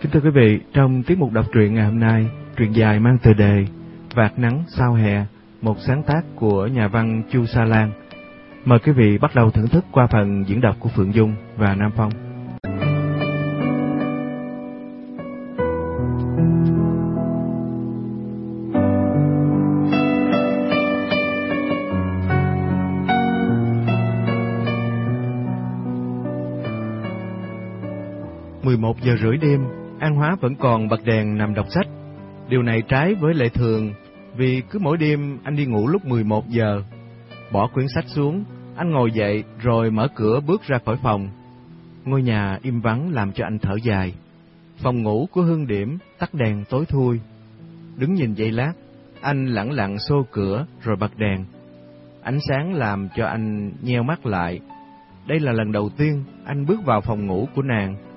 Kính thưa quý vị, trong tiết mục đọc truyện ngày hôm nay, truyện dài mang tựa đề Vạt nắng sao hè, một sáng tác của nhà văn Chu Sa Lan. Mời quý vị bắt đầu thưởng thức qua phần diễn đọc của Phượng Dung và Nam Phong. mười một giờ rưỡi đêm, Hóa vẫn còn bật đèn nằm đọc sách. Điều này trái với lệ thường, vì cứ mỗi đêm anh đi ngủ lúc 11 giờ. Bỏ quyển sách xuống, anh ngồi dậy rồi mở cửa bước ra khỏi phòng. Ngôi nhà im vắng làm cho anh thở dài. Phòng ngủ của Hương Điểm tắt đèn tối thui. Đứng nhìn giây lát, anh lẳng lặng xô cửa rồi bật đèn. Ánh sáng làm cho anh nheo mắt lại. Đây là lần đầu tiên anh bước vào phòng ngủ của nàng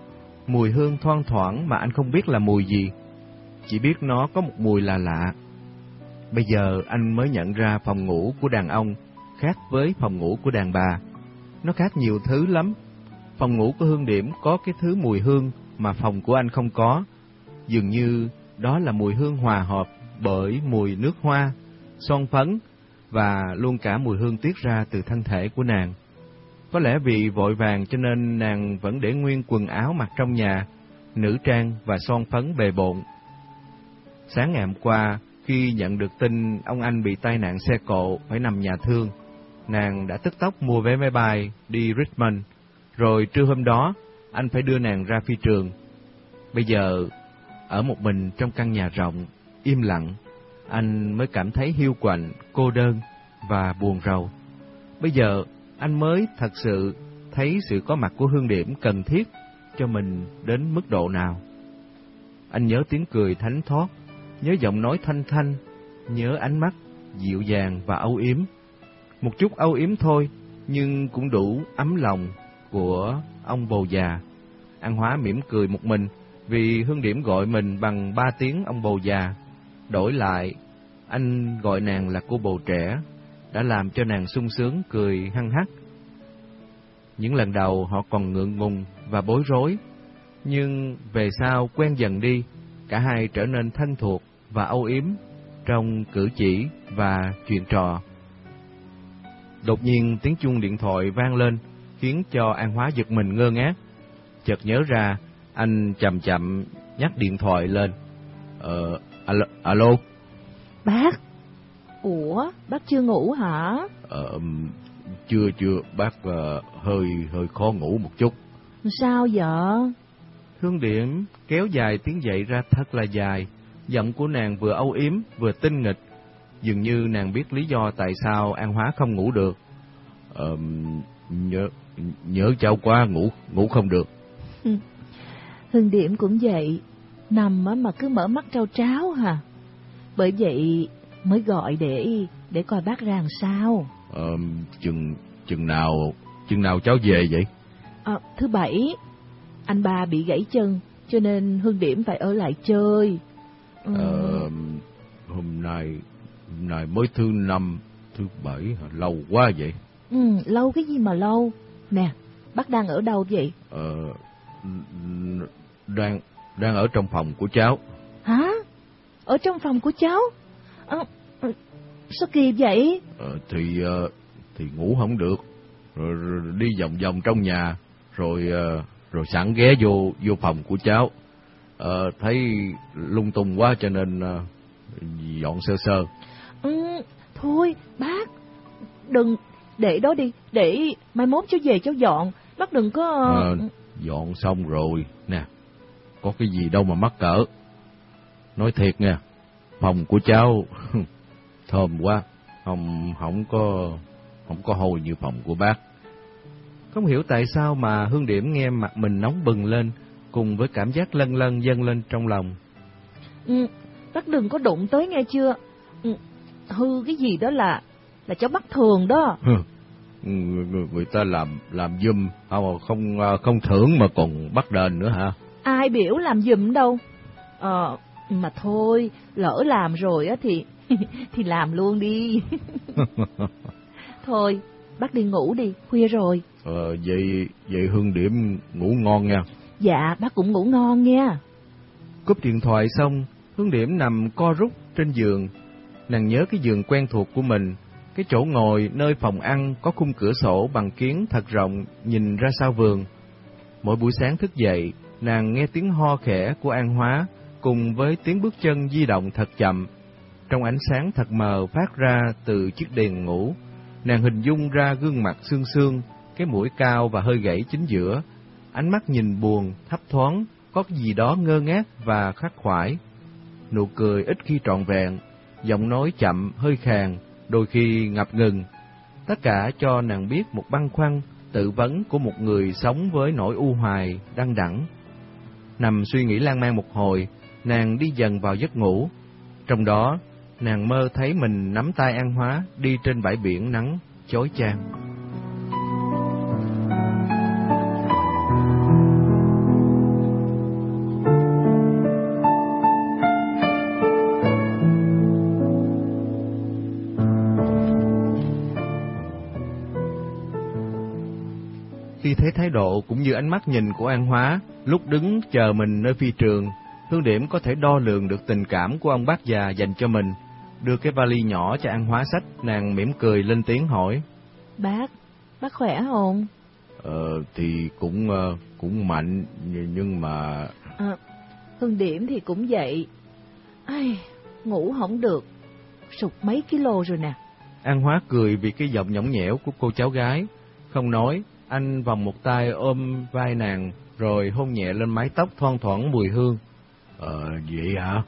mùi hương thoang thoảng mà anh không biết là mùi gì. Chỉ biết nó có một mùi là lạ. Bây giờ anh mới nhận ra phòng ngủ của đàn ông khác với phòng ngủ của đàn bà. Nó khác nhiều thứ lắm. Phòng ngủ của Hương Điểm có cái thứ mùi hương mà phòng của anh không có. Dường như đó là mùi hương hòa hợp bởi mùi nước hoa, son phấn và luôn cả mùi hương tiết ra từ thân thể của nàng. Có lẽ vì vội vàng cho nên nàng vẫn để nguyên quần áo mặc trong nhà, nữ trang và son phấn bề bộn. Sáng ngày hôm qua, khi nhận được tin ông anh bị tai nạn xe cộ phải nằm nhà thương, nàng đã tức tốc mua vé máy bay đi Richmond, rồi trưa hôm đó anh phải đưa nàng ra phi trường. Bây giờ, ở một mình trong căn nhà rộng, im lặng, anh mới cảm thấy hiu quạnh, cô đơn và buồn rầu. Bây giờ anh mới thật sự thấy sự có mặt của Hương Điểm cần thiết cho mình đến mức độ nào. Anh nhớ tiếng cười thánh thót, nhớ giọng nói thanh thanh, nhớ ánh mắt dịu dàng và âu yếm. Một chút âu yếm thôi, nhưng cũng đủ ấm lòng của ông bầu già. An Hóa mỉm cười một mình vì Hương Điểm gọi mình bằng ba tiếng ông bầu già. Đổi lại, anh gọi nàng là cô bầu trẻ đã làm cho nàng sung sướng cười hăng hắc. Những lần đầu họ còn ngượng ngùng và bối rối, nhưng về sau quen dần đi, cả hai trở nên thân thuộc và âu yếm trong cử chỉ và chuyện trò. Đột nhiên tiếng chuông điện thoại vang lên, khiến cho An Hóa giật mình ngơ ngác. Chợt nhớ ra, anh chậm chậm nhắc điện thoại lên. Ờ, alo, alo. Bác, Ủa, bác chưa ngủ hả? Ờ, chưa chưa, bác uh, hơi hơi khó ngủ một chút. Sao vậy? Hương Điểm kéo dài tiếng dậy ra thật là dài, giọng của nàng vừa âu yếm vừa tinh nghịch, dường như nàng biết lý do tại sao An Hóa không ngủ được. Ờ, nhớ nhớ cháu quá ngủ ngủ không được. Hương Điểm cũng vậy, nằm mà cứ mở mắt trao tráo hả? Bởi vậy mới gọi để để coi bác ra làm sao. Ờ, chừng chừng nào chừng nào cháu về vậy? À, thứ bảy, anh ba bị gãy chân, cho nên Hương Điểm phải ở lại chơi. Ừ. Ờ, hôm nay hôm nay mới thứ năm, thứ bảy, lâu quá vậy. Ừ, lâu cái gì mà lâu? Nè, bác đang ở đâu vậy? Ờ, đang đang ở trong phòng của cháu. Hả? Ở trong phòng của cháu? À, sao kỳ vậy? Ờ, thì uh, thì ngủ không được, rồi, rồi đi vòng vòng trong nhà, rồi uh, rồi sẵn ghé vô vô phòng của cháu, uh, thấy lung tung quá cho nên uh, dọn sơ sơ. Ừ, thôi bác, đừng để đó đi, để mai mốt cháu về cháu dọn, bác đừng có. Uh, dọn xong rồi nè, có cái gì đâu mà mắc cỡ. Nói thiệt nha phòng của cháu thơm quá, không không có không có hôi như phòng của bác. Không hiểu tại sao mà Hương Điểm nghe mặt mình nóng bừng lên, cùng với cảm giác lân lân dâng lên trong lòng. Ừ, bác đừng có đụng tới nghe chưa? Ừ, hư cái gì đó là là cháu bắt thường đó. người, người ta làm làm dùm không không không thưởng mà còn bắt đền nữa hả? Ai biểu làm dùm đâu. Ờ, mà thôi, lỡ làm rồi á thì thì làm luôn đi. thôi, bác đi ngủ đi, khuya rồi. Ờ, vậy vậy Hương Điểm ngủ ngon nha. Dạ, bác cũng ngủ ngon nha. Cúp điện thoại xong, Hương Điểm nằm co rút trên giường. Nàng nhớ cái giường quen thuộc của mình, cái chỗ ngồi nơi phòng ăn có khung cửa sổ bằng kiến thật rộng nhìn ra sau vườn. Mỗi buổi sáng thức dậy, nàng nghe tiếng ho khẽ của An Hóa cùng với tiếng bước chân di động thật chậm. Trong ánh sáng thật mờ phát ra từ chiếc đèn ngủ, nàng hình dung ra gương mặt xương xương, cái mũi cao và hơi gãy chính giữa, ánh mắt nhìn buồn, thấp thoáng, có gì đó ngơ ngác và khắc khoải. Nụ cười ít khi trọn vẹn, giọng nói chậm, hơi khàn, đôi khi ngập ngừng. Tất cả cho nàng biết một băn khoăn, tự vấn của một người sống với nỗi u hoài, đăng đẳng. Nằm suy nghĩ lan man một hồi, nàng đi dần vào giấc ngủ. Trong đó, nàng mơ thấy mình nắm tay An Hóa đi trên bãi biển nắng, chói chang. Khi thấy thái độ cũng như ánh mắt nhìn của An Hóa, lúc đứng chờ mình nơi phi trường, Hương Điểm có thể đo lường được tình cảm của ông bác già dành cho mình. Đưa cái vali nhỏ cho An Hóa sách, nàng mỉm cười lên tiếng hỏi. Bác, bác khỏe không? Ờ, thì cũng uh, cũng mạnh, nhưng mà... À, Hương Điểm thì cũng vậy. Ai, ngủ không được, sụt mấy kilo rồi nè. An Hóa cười vì cái giọng nhõng nhẽo của cô cháu gái. Không nói, anh vòng một tay ôm vai nàng, rồi hôn nhẹ lên mái tóc thoang thoảng mùi hương. Ờ, vậy hả?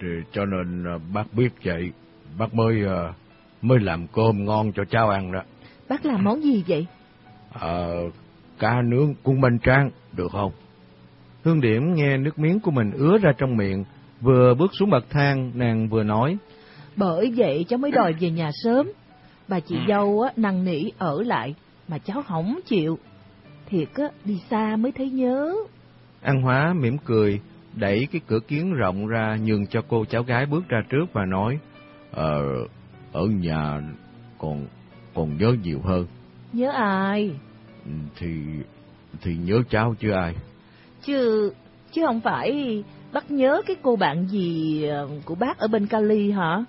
Ừ, cho nên ờ, bác biết vậy, bác mới ờ, mới làm cơm ngon cho cháu ăn đó. Bác làm món gì vậy? Ờ, cá nướng cung bánh tráng, được không? Hương Điểm nghe nước miếng của mình ứa ra trong miệng, vừa bước xuống bậc thang, nàng vừa nói. Bởi vậy cháu mới đòi về nhà sớm. Bà chị dâu á, năn nỉ ở lại, mà cháu không chịu. Thiệt á, đi xa mới thấy nhớ. An Hóa mỉm cười, đẩy cái cửa kiến rộng ra nhường cho cô cháu gái bước ra trước và nói, Ờ, ở nhà còn còn nhớ nhiều hơn. Nhớ ai? Ừ, thì thì nhớ cháu chứ ai. Chứ chứ không phải bác nhớ cái cô bạn gì ờ, của bác ở bên Cali hả?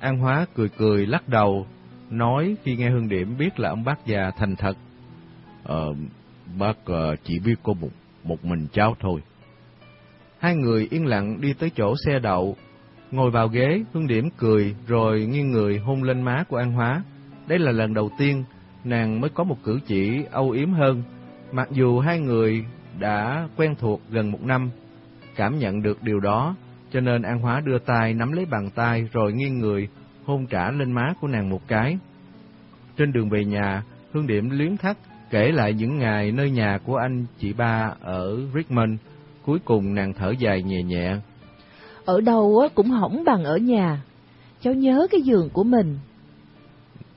An Hóa cười cười lắc đầu, nói khi nghe Hương Điểm biết là ông bác già thành thật. Ờ, bác uh, chỉ biết có một một mình cháu thôi. Hai người yên lặng đi tới chỗ xe đậu, ngồi vào ghế, Hương Điểm cười rồi nghiêng người hôn lên má của An Hóa. Đây là lần đầu tiên nàng mới có một cử chỉ âu yếm hơn, mặc dù hai người đã quen thuộc gần một năm. Cảm nhận được điều đó, cho nên An Hóa đưa tay nắm lấy bàn tay rồi nghiêng người hôn trả lên má của nàng một cái. Trên đường về nhà, Hương Điểm liếm thắt kể lại những ngày nơi nhà của anh chị ba ở Richmond. Cuối cùng nàng thở dài nhẹ nhẹ. Ở đâu á cũng hỏng bằng ở nhà. Cháu nhớ cái giường của mình.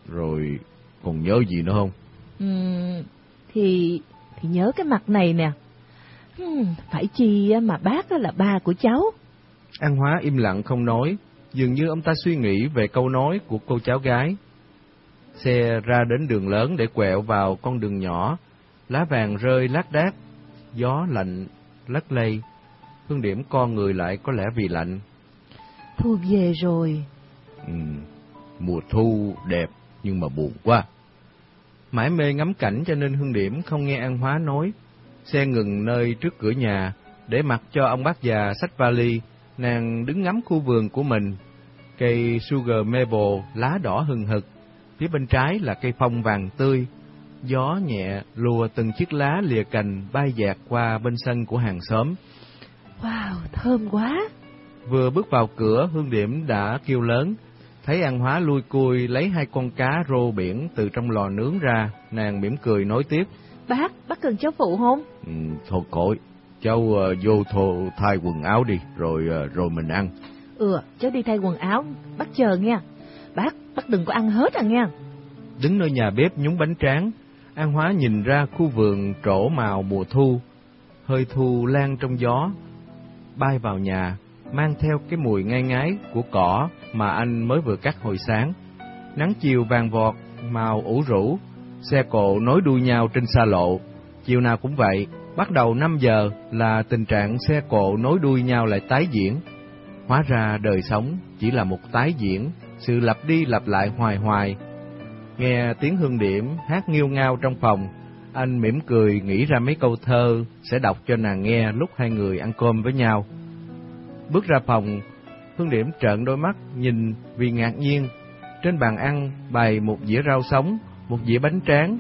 Rồi còn nhớ gì nữa không? Uhm, thì thì nhớ cái mặt này nè. Hmm, phải chi mà bác là ba của cháu. An Hóa im lặng không nói, dường như ông ta suy nghĩ về câu nói của cô cháu gái. Xe ra đến đường lớn để quẹo vào con đường nhỏ, lá vàng rơi lác đác, gió lạnh lất lây. Hương điểm con người lại có lẽ vì lạnh. Thu về rồi. Ừ, mùa thu đẹp nhưng mà buồn quá. Mãi mê ngắm cảnh cho nên Hương điểm không nghe An Hóa nói. Xe ngừng nơi trước cửa nhà, để mặc cho ông bác già xách vali, nàng đứng ngắm khu vườn của mình. Cây sugar maple lá đỏ hừng hực, phía bên trái là cây phong vàng tươi. Gió nhẹ lùa từng chiếc lá lìa cành bay dạt qua bên sân của hàng xóm. Wow, thơm quá! Vừa bước vào cửa, Hương Điểm đã kêu lớn, thấy An Hóa lui cui lấy hai con cá rô biển từ trong lò nướng ra, nàng mỉm cười nói tiếp. Bác, bác cần cháu phụ không? Ừ, thôi cội, cháu uh, vô thô thay quần áo đi, rồi uh, rồi mình ăn. Ừ, cháu đi thay quần áo, bác chờ nha. Bác, bác đừng có ăn hết à nha. Đứng nơi nhà bếp nhúng bánh tráng, An Hóa nhìn ra khu vườn trổ màu mùa thu, hơi thu lan trong gió, bay vào nhà, mang theo cái mùi ngai ngái của cỏ mà anh mới vừa cắt hồi sáng. Nắng chiều vàng vọt, màu ủ rũ, xe cộ nối đuôi nhau trên xa lộ. Chiều nào cũng vậy, Bắt đầu 5 giờ là tình trạng xe cộ nối đuôi nhau lại tái diễn. Hóa ra đời sống chỉ là một tái diễn, sự lặp đi lặp lại hoài hoài. Nghe tiếng hương điểm hát nghiêu ngao trong phòng, anh mỉm cười nghĩ ra mấy câu thơ sẽ đọc cho nàng nghe lúc hai người ăn cơm với nhau. Bước ra phòng, Hương Điểm trợn đôi mắt nhìn vì ngạc nhiên. Trên bàn ăn bày một dĩa rau sống, một dĩa bánh tráng,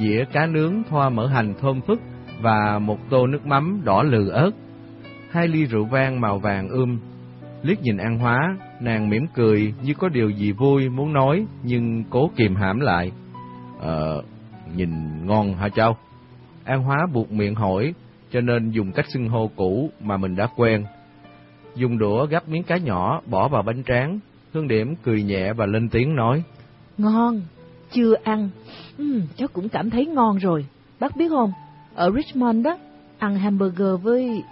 dĩa cá nướng thoa mỡ hành thơm phức và một tô nước mắm đỏ lừ ớt. Hai ly rượu vang màu vàng ươm. Liếc nhìn An Hóa, nàng mỉm cười như có điều gì vui muốn nói nhưng cố kìm hãm lại. Ờ, nhìn ngon hả cháu? An Hóa buộc miệng hỏi, cho nên dùng cách xưng hô cũ mà mình đã quen. Dùng đũa gắp miếng cá nhỏ bỏ vào bánh tráng, Hương Điểm cười nhẹ và lên tiếng nói. Ngon, chưa ăn. Ừ, cháu cũng cảm thấy ngon rồi. Bác biết không, ở Richmond đó, ăn hamburger với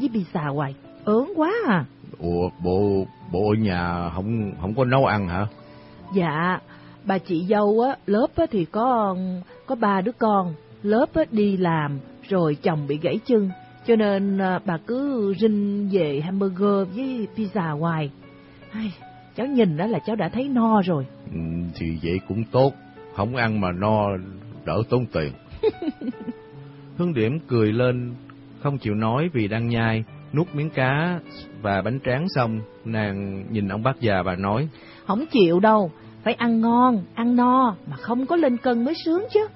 với pizza hoài, ớn quá à. Ủa, bộ bộ ở nhà không không có nấu ăn hả? Dạ, bà chị dâu á, lớp á thì có có ba đứa con, lớp á đi làm rồi chồng bị gãy chân, cho nên à, bà cứ rinh về hamburger với pizza hoài. Ai, cháu nhìn đó là cháu đã thấy no rồi. Ừ, thì vậy cũng tốt, không ăn mà no đỡ tốn tiền. Hương Điểm cười lên, không chịu nói vì đang nhai, nuốt miếng cá và bánh tráng xong, nàng nhìn ông bác già và nói. Không chịu đâu, phải ăn ngon, ăn no mà không có lên cân mới sướng chứ.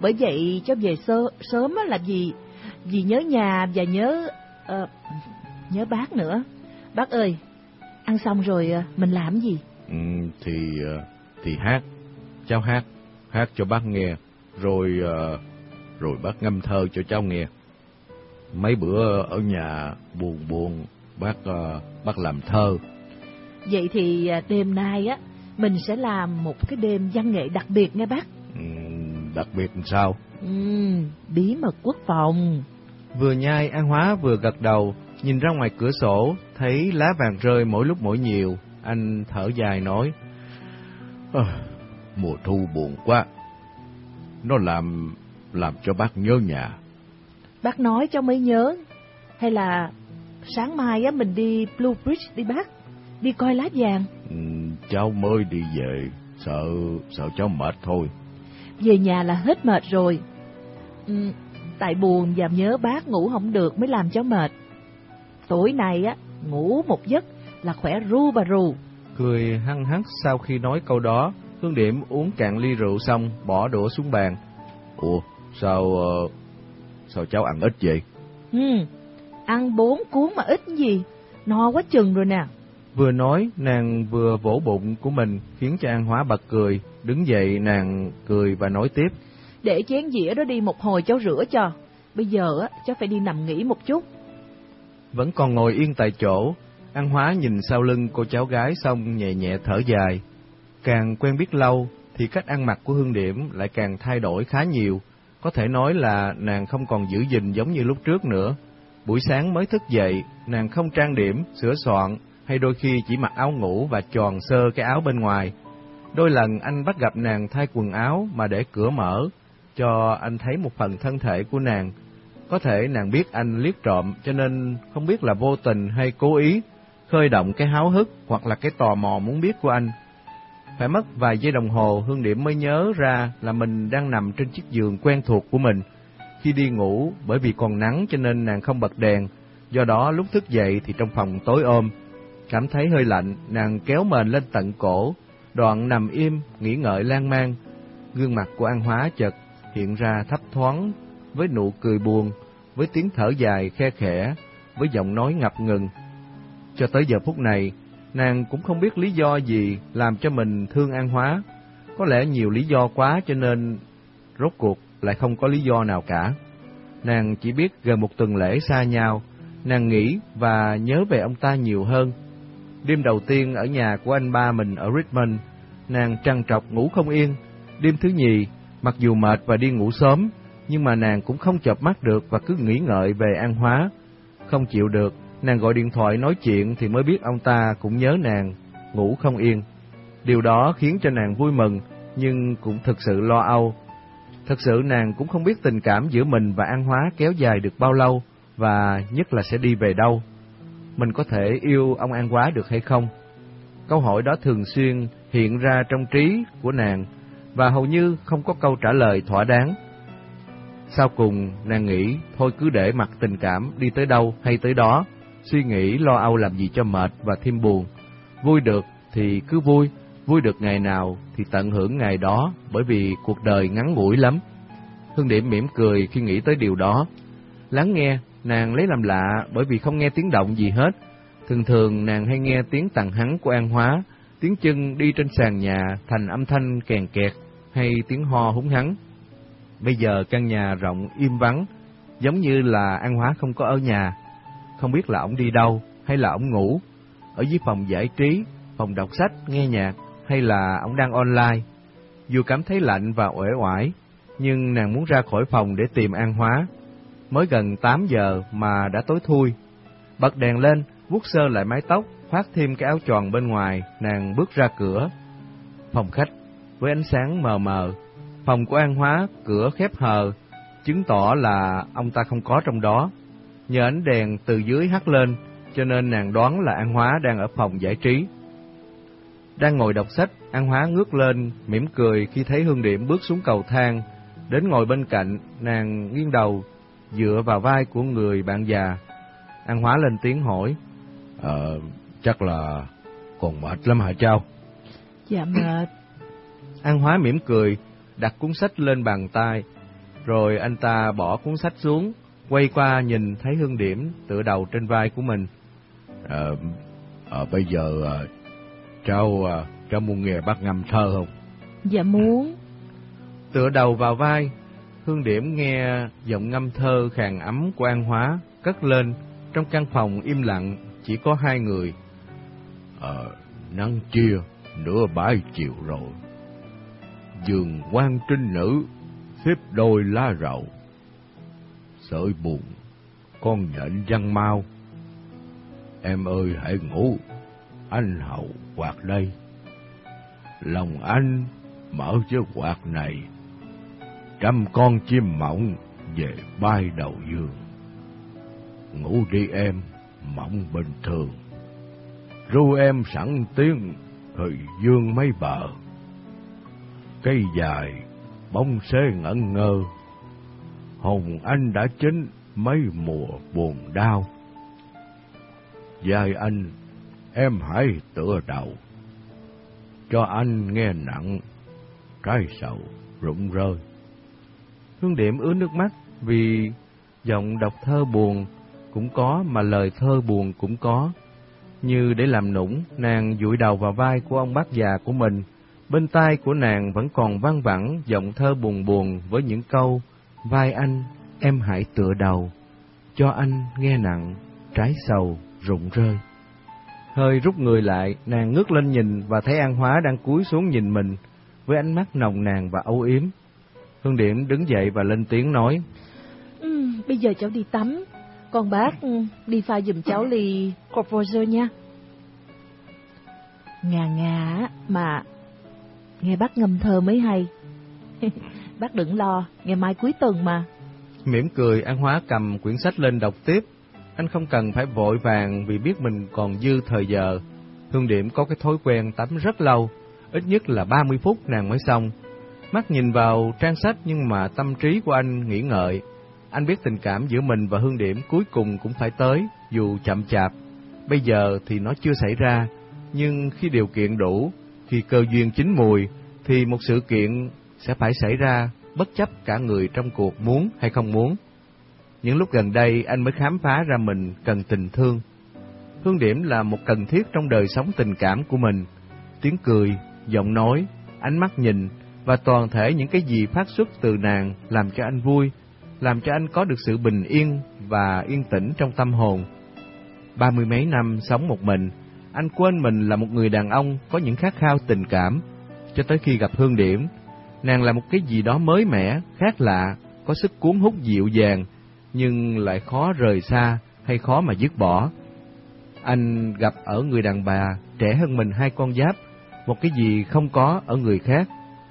Bởi vậy cho về sơ, sớm là gì? Vì nhớ nhà và nhớ uh, nhớ bác nữa. Bác ơi, ăn xong rồi uh, mình làm gì? Ừ, thì thì hát, cháu hát, hát cho bác nghe, rồi rồi bác ngâm thơ cho cháu nghe. Mấy bữa ở nhà buồn buồn, bác uh, bác làm thơ. Vậy thì đêm nay á, mình sẽ làm một cái đêm văn nghệ đặc biệt nghe bác. Ừ, đặc biệt làm sao? Ừ, bí mật quốc phòng. Vừa nhai An Hóa vừa gật đầu, nhìn ra ngoài cửa sổ, thấy lá vàng rơi mỗi lúc mỗi nhiều. Anh thở dài nói, à, mùa thu buồn quá. Nó làm làm cho bác nhớ nhà. Bác nói cho mới nhớ, hay là sáng mai á mình đi Blue Bridge đi bác, đi coi lá vàng. Ừ, cháu mới đi về, sợ sợ cháu mệt thôi. Về nhà là hết mệt rồi. Ừ, tại buồn và nhớ bác ngủ không được mới làm cháu mệt. Tối nay á, ngủ một giấc là khỏe ru bà rù. Cười hăng hắc sau khi nói câu đó, Hương Điểm uống cạn ly rượu xong, bỏ đũa xuống bàn. Ủa, sao uh, sao cháu ăn ít vậy? Ừ, ăn bốn cuốn mà ít gì, no quá chừng rồi nè. Vừa nói, nàng vừa vỗ bụng của mình, khiến cho An Hóa bật cười. Đứng dậy, nàng cười và nói tiếp. Để chén dĩa đó đi một hồi cháu rửa cho. Bây giờ á, cháu phải đi nằm nghỉ một chút. Vẫn còn ngồi yên tại chỗ, An Hóa nhìn sau lưng cô cháu gái xong nhẹ nhẹ thở dài. Càng quen biết lâu, thì cách ăn mặc của Hương Điểm lại càng thay đổi khá nhiều. Có thể nói là nàng không còn giữ gìn giống như lúc trước nữa. Buổi sáng mới thức dậy, nàng không trang điểm, sửa soạn, hay đôi khi chỉ mặc áo ngủ và tròn sơ cái áo bên ngoài. Đôi lần anh bắt gặp nàng thay quần áo mà để cửa mở, cho anh thấy một phần thân thể của nàng. Có thể nàng biết anh liếc trộm cho nên không biết là vô tình hay cố ý, khơi động cái háo hức hoặc là cái tò mò muốn biết của anh. Phải mất vài giây đồng hồ Hương Điểm mới nhớ ra là mình đang nằm trên chiếc giường quen thuộc của mình. Khi đi ngủ, bởi vì còn nắng cho nên nàng không bật đèn, do đó lúc thức dậy thì trong phòng tối ôm. Cảm thấy hơi lạnh, nàng kéo mền lên tận cổ, đoạn nằm im, nghĩ ngợi lan man. Gương mặt của An Hóa chợt hiện ra thấp thoáng, với nụ cười buồn, với tiếng thở dài khe khẽ, với giọng nói ngập ngừng. Cho tới giờ phút này, nàng cũng không biết lý do gì làm cho mình thương An Hóa. Có lẽ nhiều lý do quá cho nên rốt cuộc lại không có lý do nào cả. Nàng chỉ biết gần một tuần lễ xa nhau, nàng nghĩ và nhớ về ông ta nhiều hơn. Đêm đầu tiên ở nhà của anh ba mình ở Richmond, nàng trằn trọc ngủ không yên. Đêm thứ nhì, mặc dù mệt và đi ngủ sớm, nhưng mà nàng cũng không chợp mắt được và cứ nghĩ ngợi về An Hóa. Không chịu được, nàng gọi điện thoại nói chuyện thì mới biết ông ta cũng nhớ nàng, ngủ không yên. Điều đó khiến cho nàng vui mừng, nhưng cũng thực sự lo âu. Thật sự nàng cũng không biết tình cảm giữa mình và An Hóa kéo dài được bao lâu và nhất là sẽ đi về đâu. Mình có thể yêu ông An Hóa được hay không? Câu hỏi đó thường xuyên hiện ra trong trí của nàng và hầu như không có câu trả lời thỏa đáng. Sau cùng, nàng nghĩ thôi cứ để mặc tình cảm đi tới đâu hay tới đó, suy nghĩ lo âu làm gì cho mệt và thêm buồn. Vui được thì cứ vui, vui được ngày nào thì tận hưởng ngày đó bởi vì cuộc đời ngắn ngủi lắm. Hương Điểm mỉm cười khi nghĩ tới điều đó. Lắng nghe, nàng lấy làm lạ bởi vì không nghe tiếng động gì hết. Thường thường nàng hay nghe tiếng tàn hắn của An Hóa, tiếng chân đi trên sàn nhà thành âm thanh kèn kẹt hay tiếng ho húng hắn. Bây giờ căn nhà rộng im vắng, giống như là An Hóa không có ở nhà. Không biết là ổng đi đâu hay là ổng ngủ, ở dưới phòng giải trí, phòng đọc sách, nghe nhạc hay là ổng đang online. Dù cảm thấy lạnh và uể oải, nhưng nàng muốn ra khỏi phòng để tìm An Hóa. Mới gần 8 giờ mà đã tối thui. Bật đèn lên, vuốt sơ lại mái tóc, khoác thêm cái áo tròn bên ngoài, nàng bước ra cửa. Phòng khách, với ánh sáng mờ mờ, phòng của An Hóa, cửa khép hờ, chứng tỏ là ông ta không có trong đó. Nhờ ánh đèn từ dưới hắt lên, cho nên nàng đoán là An Hóa đang ở phòng giải trí. Đang ngồi đọc sách, An Hóa ngước lên, mỉm cười khi thấy Hương Điểm bước xuống cầu thang, đến ngồi bên cạnh, nàng nghiêng đầu, dựa vào vai của người bạn già. An Hóa lên tiếng hỏi, Ờ, chắc là còn mệt lắm hả cháu? Dạ mệt. An Hóa mỉm cười, đặt cuốn sách lên bàn tay, rồi anh ta bỏ cuốn sách xuống, quay qua nhìn thấy Hương Điểm tựa đầu trên vai của mình. Ờ, ờ bây giờ ờ, cháu ờ, cháu muốn nghe bác ngâm thơ không? Dạ muốn. Tựa đầu vào vai, Hương Điểm nghe giọng ngâm thơ khàn ấm của An Hóa cất lên trong căn phòng im lặng chỉ có hai người. Ờ, nắng chia, nửa bãi chiều rồi. Giường quan trinh nữ, xếp đôi lá rậu. Sợi buồn, con nhện răng mau. Em ơi hãy ngủ, anh hậu quạt đây. Lòng anh mở chiếc quạt này, trăm con chim mộng về bay đầu giường. Ngủ đi em, mộng bình thường. Ru em sẵn tiếng, hơi dương mấy bờ. Cây dài, bóng xế ngẩn ngơ. Hồng anh đã chín mấy mùa buồn đau. Dài anh, em hãy tựa đầu. Cho anh nghe nặng, trái sầu rụng rơi. Hương Điểm ứa nước mắt vì giọng đọc thơ buồn cũng có mà lời thơ buồn cũng có. Như để làm nũng, nàng dụi đầu vào vai của ông bác già của mình. Bên tai của nàng vẫn còn vang vẳng giọng thơ buồn buồn với những câu Vai anh, em hãy tựa đầu, cho anh nghe nặng, trái sầu rụng rơi. Hơi rút người lại, nàng ngước lên nhìn và thấy An Hóa đang cúi xuống nhìn mình với ánh mắt nồng nàn và âu yếm. Hương Điểm đứng dậy và lên tiếng nói: Ừ, bây giờ cháu đi tắm, con bác ừ, đi pha giùm cháu ly Corporator nha. Ngà ngà mà nghe bác ngâm thơ mới hay. bác đừng lo, ngày mai cuối tuần mà. Mỉm cười, An Hóa cầm quyển sách lên đọc tiếp. Anh không cần phải vội vàng vì biết mình còn dư thời giờ. Hương Điểm có cái thói quen tắm rất lâu, ít nhất là 30 phút nàng mới xong. Mắt nhìn vào trang sách nhưng mà tâm trí của anh nghĩ ngợi. Anh biết tình cảm giữa mình và Hương Điểm cuối cùng cũng phải tới, dù chậm chạp. Bây giờ thì nó chưa xảy ra, nhưng khi điều kiện đủ, khi cơ duyên chín mùi, thì một sự kiện sẽ phải xảy ra bất chấp cả người trong cuộc muốn hay không muốn. Những lúc gần đây anh mới khám phá ra mình cần tình thương. Hương điểm là một cần thiết trong đời sống tình cảm của mình. Tiếng cười, giọng nói, ánh mắt nhìn và toàn thể những cái gì phát xuất từ nàng làm cho anh vui, làm cho anh có được sự bình yên và yên tĩnh trong tâm hồn. Ba mươi mấy năm sống một mình, anh quên mình là một người đàn ông có những khát khao tình cảm, cho tới khi gặp Hương Điểm. Nàng là một cái gì đó mới mẻ, khác lạ, có sức cuốn hút dịu dàng, nhưng lại khó rời xa hay khó mà dứt bỏ. Anh gặp ở người đàn bà trẻ hơn mình hai con giáp, một cái gì không có ở người khác,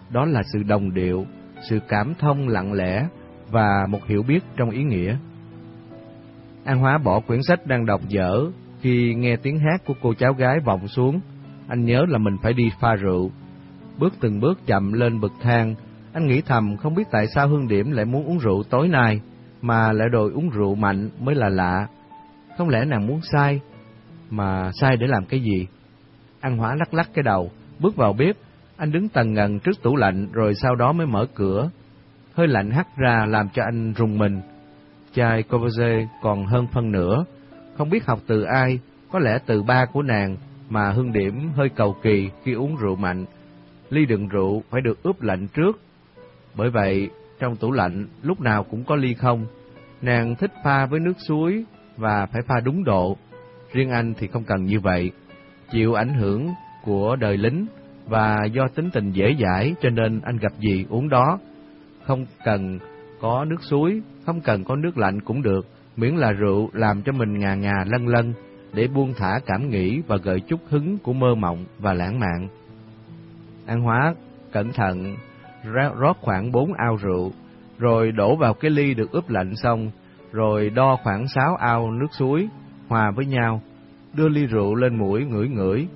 đó là sự đồng điệu, sự cảm thông lặng lẽ và một hiểu biết trong ý nghĩa. An Hóa bỏ quyển sách đang đọc dở khi nghe tiếng hát của cô cháu gái vọng xuống. Anh nhớ là mình phải đi pha rượu. Bước từng bước chậm lên bậc thang, anh nghĩ thầm không biết tại sao Hương Điểm lại muốn uống rượu tối nay, mà lại đòi uống rượu mạnh mới là lạ. Không lẽ nàng muốn sai, mà sai để làm cái gì? An Hóa lắc lắc cái đầu, bước vào bếp, anh đứng tần ngần trước tủ lạnh rồi sau đó mới mở cửa. Hơi lạnh hắt ra làm cho anh rùng mình. Chai Courvoisier còn hơn phân nửa, không biết học từ ai, có lẽ từ ba của nàng mà Hương Điểm hơi cầu kỳ khi uống rượu mạnh. Ly đựng rượu phải được ướp lạnh trước. Bởi vậy, trong tủ lạnh lúc nào cũng có ly không. Nàng thích pha với nước suối và phải pha đúng độ. Riêng anh thì không cần như vậy. Chịu ảnh hưởng của đời lính và do tính tình dễ dãi cho nên anh gặp gì uống đó. Không cần có nước suối, không cần có nước lạnh cũng được, miễn là rượu làm cho mình ngà ngà lân lân để buông thả cảm nghĩ và gợi chút hứng của mơ mộng và lãng mạn. An Hóa cẩn thận rót khoảng bốn ao rượu, rồi đổ vào cái ly được ướp lạnh xong, rồi đo khoảng sáu ao nước suối hòa với nhau, đưa ly rượu lên mũi ngửi ngửi.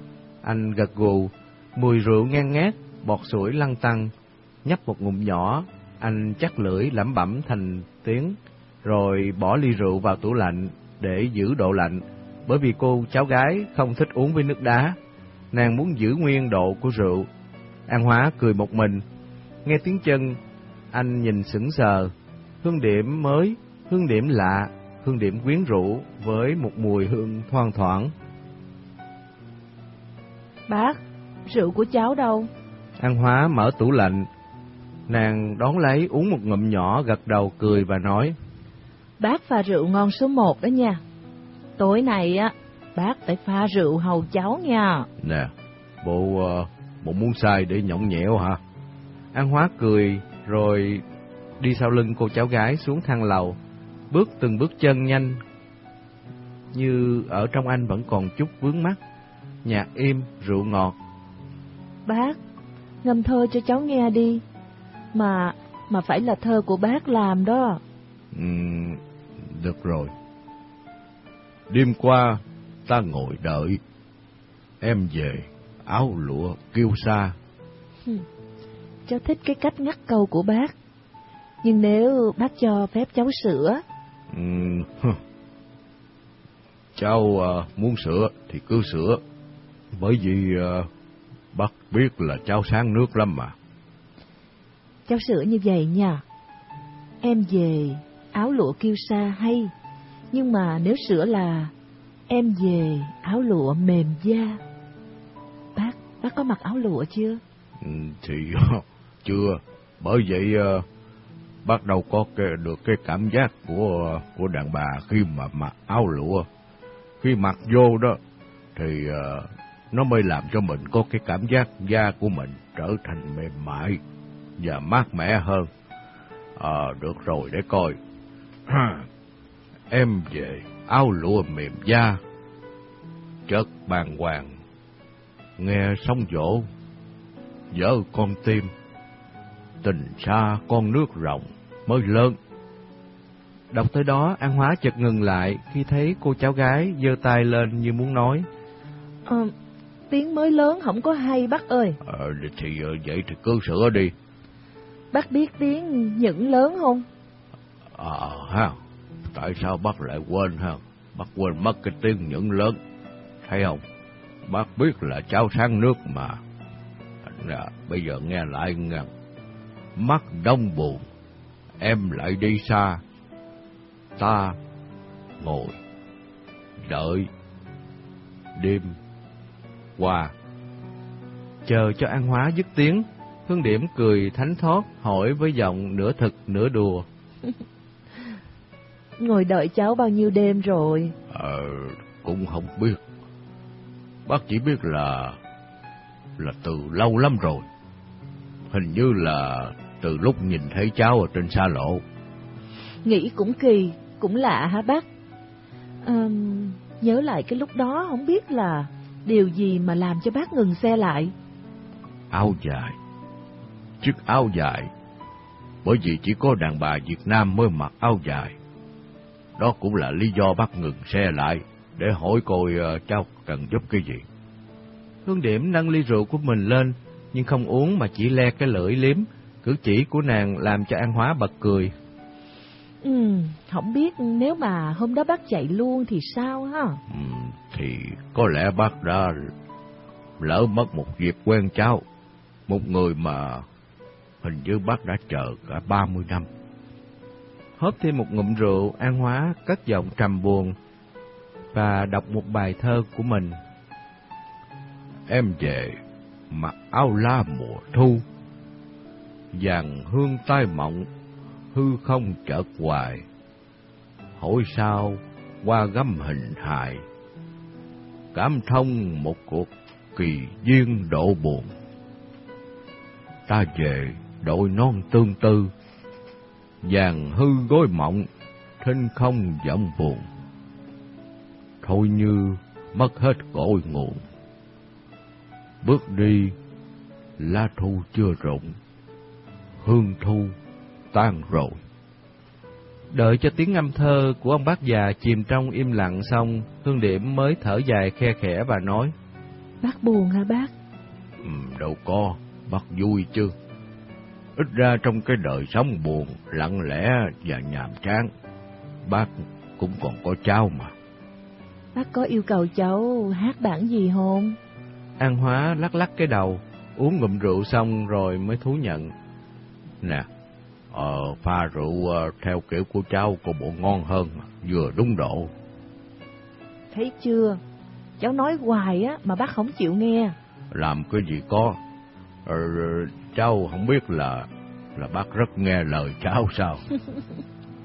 Anh gật gù, mùi rượu ngang ngát, bọt sủi lăn tăng, nhấp một ngụm nhỏ, anh chắc lưỡi lẩm bẩm thành tiếng, rồi bỏ ly rượu vào tủ lạnh để giữ độ lạnh, bởi vì cô cháu gái không thích uống với nước đá, nàng muốn giữ nguyên độ của rượu. An Hóa cười một mình, nghe tiếng chân, anh nhìn sững sờ, hương điểm mới, hương điểm lạ, hương điểm quyến rũ với một mùi hương thoang thoảng. Bác, rượu của cháu đâu? An Hóa mở tủ lạnh, nàng đón lấy uống một ngụm nhỏ gật đầu cười và nói. Bác pha rượu ngon số một đó nha. Tối nay á, bác phải pha rượu hầu cháu nha. Nè, bộ, uh, bộ muốn sai để nhõng nhẽo hả? An Hóa cười rồi đi sau lưng cô cháu gái xuống thang lầu, bước từng bước chân nhanh, như ở trong anh vẫn còn chút vướng mắt, nhạc im, rượu ngọt. Bác, ngâm thơ cho cháu nghe đi, mà mà phải là thơ của bác làm đó. Ừ, được rồi. Đêm qua, ta ngồi đợi, em về, áo lụa kêu xa. Cháu thích cái cách ngắt câu của bác. Nhưng nếu bác cho phép cháu sửa... Ừ, cháu uh, muốn sửa thì cứ sửa. Bởi vì uh, bác biết là cháu sáng nước lắm mà. Cháu sửa như vậy nha. Em về, áo lụa kêu xa hay. Nhưng mà nếu sửa là em về, áo lụa mềm da. Bác, có mặc áo lụa chưa? Ừ, thì chưa. Bởi vậy ờ, bác bắt đầu có cái, được cái cảm giác của của đàn bà khi mà mặc áo lụa. Khi mặc vô đó thì ờ, nó mới làm cho mình có cái cảm giác da của mình trở thành mềm mại và mát mẻ hơn. À, được rồi để coi. Em về áo lụa mềm da chất bàng hoàng nghe sóng vỗ vỡ con tim tình xa con nước rộng mới lớn. Đọc tới đó, An Hóa chợt ngừng lại khi thấy cô cháu gái giơ tay lên như muốn nói. Ờ, tiếng mới lớn không có hay bác ơi. Ờ, thì vậy thì cứ sửa đi. Bác biết tiếng những lớn không? Ờ, ha, tại sao bác lại quên ha? Bác quên mất cái tiếng những lớn, thấy không? Bác biết là cháu sáng nước mà. Nè, bây giờ nghe lại nghe mắt đông buồn, em lại đi xa, ta ngồi, đợi, đêm, qua. Chờ cho An Hóa dứt tiếng, Hương Điểm cười thánh thót hỏi với giọng nửa thực nửa đùa. Ngồi đợi cháu bao nhiêu đêm rồi? Ờ, cũng không biết. Bác chỉ biết là là từ lâu lắm rồi. Hình như là từ lúc nhìn thấy cháu ở trên xa lộ. Nghĩ cũng kỳ, cũng lạ hả bác? À, nhớ lại cái lúc đó không biết là điều gì mà làm cho bác ngừng xe lại. Áo dài, chiếc áo dài, bởi vì chỉ có đàn bà Việt Nam mới mặc áo dài. Đó cũng là lý do bác ngừng xe lại, để hỏi coi uh, cháu cần giúp cái gì. Hương Điểm nâng ly rượu của mình lên, nhưng không uống mà chỉ le cái lưỡi liếm, cử chỉ của nàng làm cho An Hóa bật cười. Ừ, không biết nếu mà hôm đó bác chạy luôn thì sao ha? Ừ, thì có lẽ bác đã lỡ mất một dịp quen cháu, một người mà hình như bác đã chờ cả ba mươi năm. Hớp thêm một ngụm rượu, An Hóa cất giọng trầm buồn và đọc một bài thơ của mình. Em về mặc áo la mùa thu, vàng hương tai mộng, hư không chợt hoài. Hỏi sao qua gấm hình hài, cảm thông một cuộc kỳ duyên độ buồn. Ta về đội non tương tư, vàng hư gối mộng, thinh không giọng buồn. Thôi như mất hết cội nguồn. Bước đi, lá thu chưa rụng, hương thu tan rồi. Đợi cho tiếng âm thơ của ông bác già chìm trong im lặng xong, Hương Điểm mới thở dài khe khẽ và nói. Bác buồn hả bác? Ừ, đâu có, bác vui chứ. Ít ra trong cái đời sống buồn, lặng lẽ và nhàm chán, bác cũng còn có cháu mà. Bác có yêu cầu cháu hát bản gì không? An Hóa lắc lắc cái đầu, uống ngụm rượu xong rồi mới thú nhận. Nè, ờ, pha rượu uh, theo kiểu của cháu có bộ ngon hơn, vừa đúng độ. Thấy chưa? Cháu nói hoài á mà bác không chịu nghe. Làm cái gì có, ờ, cháu không biết là là bác rất nghe lời cháu sao.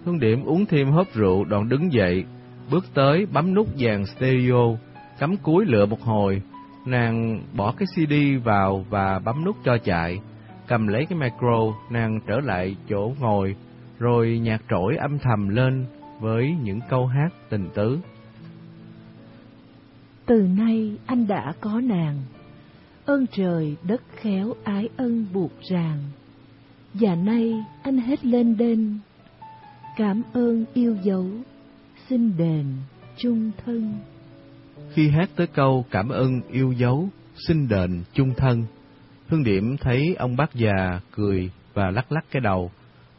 Hương Điểm uống thêm hớp rượu đoạn đứng dậy, bước tới bấm nút dàn stereo, cắm cúi lựa một hồi, nàng bỏ cái CD vào và bấm nút cho chạy, cầm lấy cái micro, nàng trở lại chỗ ngồi, rồi nhạc trỗi âm thầm lên với những câu hát tình tứ. Từ nay anh đã có nàng, ơn trời đất khéo ái ân buộc ràng, và nay anh hết lên đên, cảm ơn yêu dấu, xin đền chung thân. Khi hát tới câu cảm ơn yêu dấu, xin đền chung thân, Hương Điểm thấy ông bác già cười và lắc lắc cái đầu,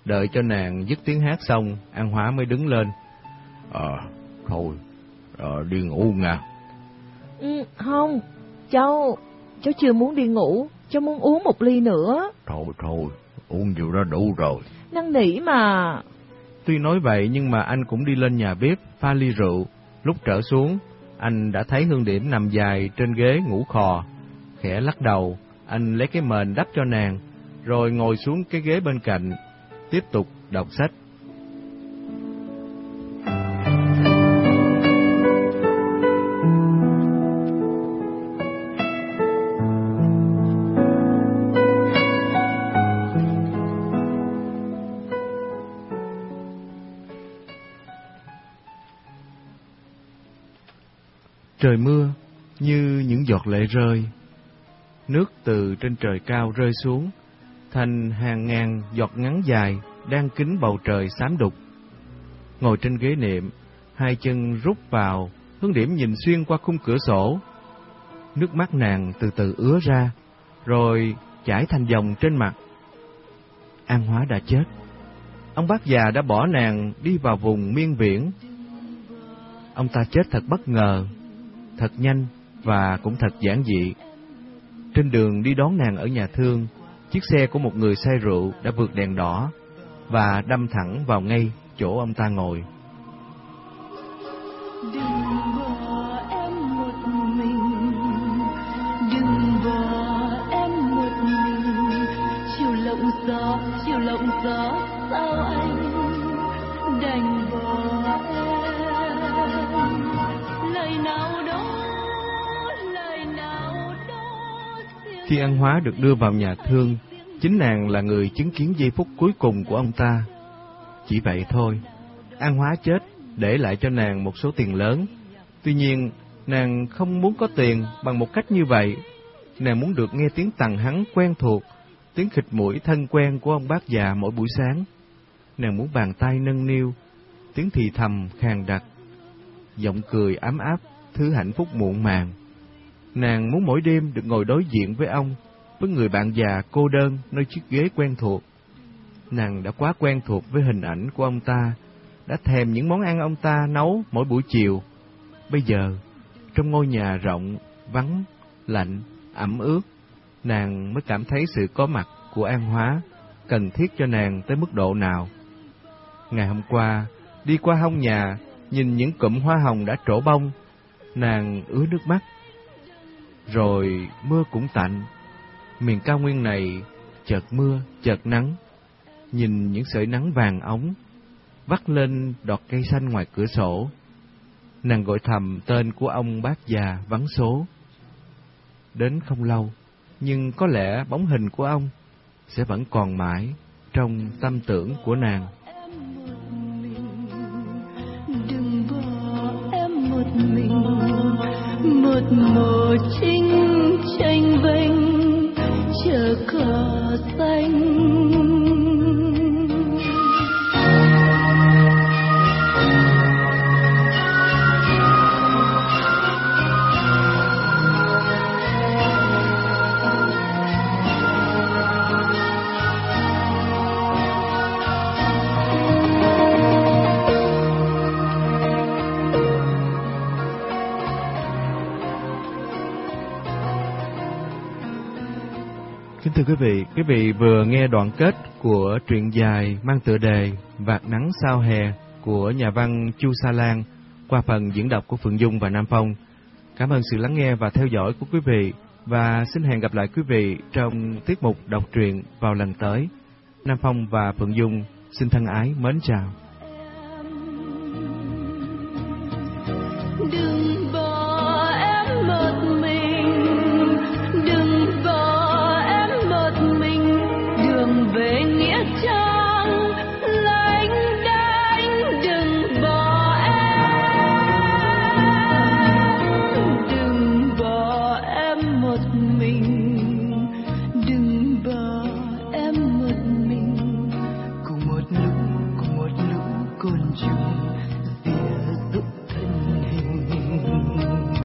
đợi cho nàng dứt tiếng hát xong, An Hóa mới đứng lên. Ờ, thôi, ờ, đi ngủ nha. Ừ, không, cháu, cháu chưa muốn đi ngủ, cháu muốn uống một ly nữa. Thôi thôi, uống nhiều đó đủ rồi. Năn nỉ mà. Tuy nói vậy nhưng mà anh cũng đi lên nhà bếp pha ly rượu, lúc trở xuống, anh đã thấy Hương Điểm nằm dài trên ghế ngủ khò, khẽ lắc đầu, anh lấy cái mền đắp cho nàng, rồi ngồi xuống cái ghế bên cạnh, tiếp tục đọc sách. Trời mưa như những giọt lệ rơi, nước từ trên trời cao rơi xuống, thành hàng ngàn giọt ngắn dài đang kính bầu trời xám đục. Ngồi trên ghế niệm, hai chân rút vào, hướng điểm nhìn xuyên qua khung cửa sổ. Nước mắt nàng từ từ ứa ra, rồi chảy thành dòng trên mặt. An Hóa đã chết. Ông bác già đã bỏ nàng đi vào vùng miên viễn. Ông ta chết thật bất ngờ, thật nhanh và cũng thật giản dị. Trên đường đi đón nàng ở nhà thương, chiếc xe của một người say rượu đã vượt đèn đỏ và đâm thẳng vào ngay chỗ ông ta ngồi. Đừng bỏ em một mình, đừng bỏ em một mình, chiều lộng gió, chiều lộng gió, sao anh đành Khi An Hóa được đưa vào nhà thương, chính nàng là người chứng kiến giây phút cuối cùng của ông ta. Chỉ vậy thôi, An Hóa chết để lại cho nàng một số tiền lớn. Tuy nhiên, nàng không muốn có tiền bằng một cách như vậy. Nàng muốn được nghe tiếng tằng hắn quen thuộc tiếng khịt mũi thân quen của ông bác già mỗi buổi sáng. Nàng muốn bàn tay nâng niu, tiếng thì thầm khàn đặc, giọng cười ấm áp, thứ hạnh phúc muộn màng. Nàng muốn mỗi đêm được ngồi đối diện với ông, với người bạn già cô đơn nơi chiếc ghế quen thuộc. Nàng đã quá quen thuộc với hình ảnh của ông ta, đã thèm những món ăn ông ta nấu mỗi buổi chiều. Bây giờ, trong ngôi nhà rộng, vắng, lạnh, ẩm ướt, nàng mới cảm thấy sự có mặt của An Hóa cần thiết cho nàng tới mức độ nào. Ngày hôm qua, đi qua hông nhà, nhìn những cụm hoa hồng đã trổ bông, nàng ứa nước mắt. Rồi mưa cũng tạnh, miền cao nguyên này chợt mưa, chợt nắng. Nhìn những sợi nắng vàng ống, vắt lên đọt cây xanh ngoài cửa sổ. Nàng gọi thầm tên của ông bác già vắng số. Đến không lâu, nhưng có lẽ bóng hình của ông sẽ vẫn còn mãi trong tâm tưởng của nàng. Một màu chinh tranh vênh chờ cỏ xanh. Kính thưa quý vị, quý vị vừa nghe đoạn kết của truyện dài mang tựa đề Vạt nắng sao hè của nhà văn Chu Sa Lan qua phần diễn đọc của Phượng Dung và Nam Phong. Cảm ơn sự lắng nghe và theo dõi của quý vị và xin hẹn gặp lại quý vị trong tiết mục đọc truyện vào lần tới. Nam Phong và Phượng Dung xin thân ái mến chào.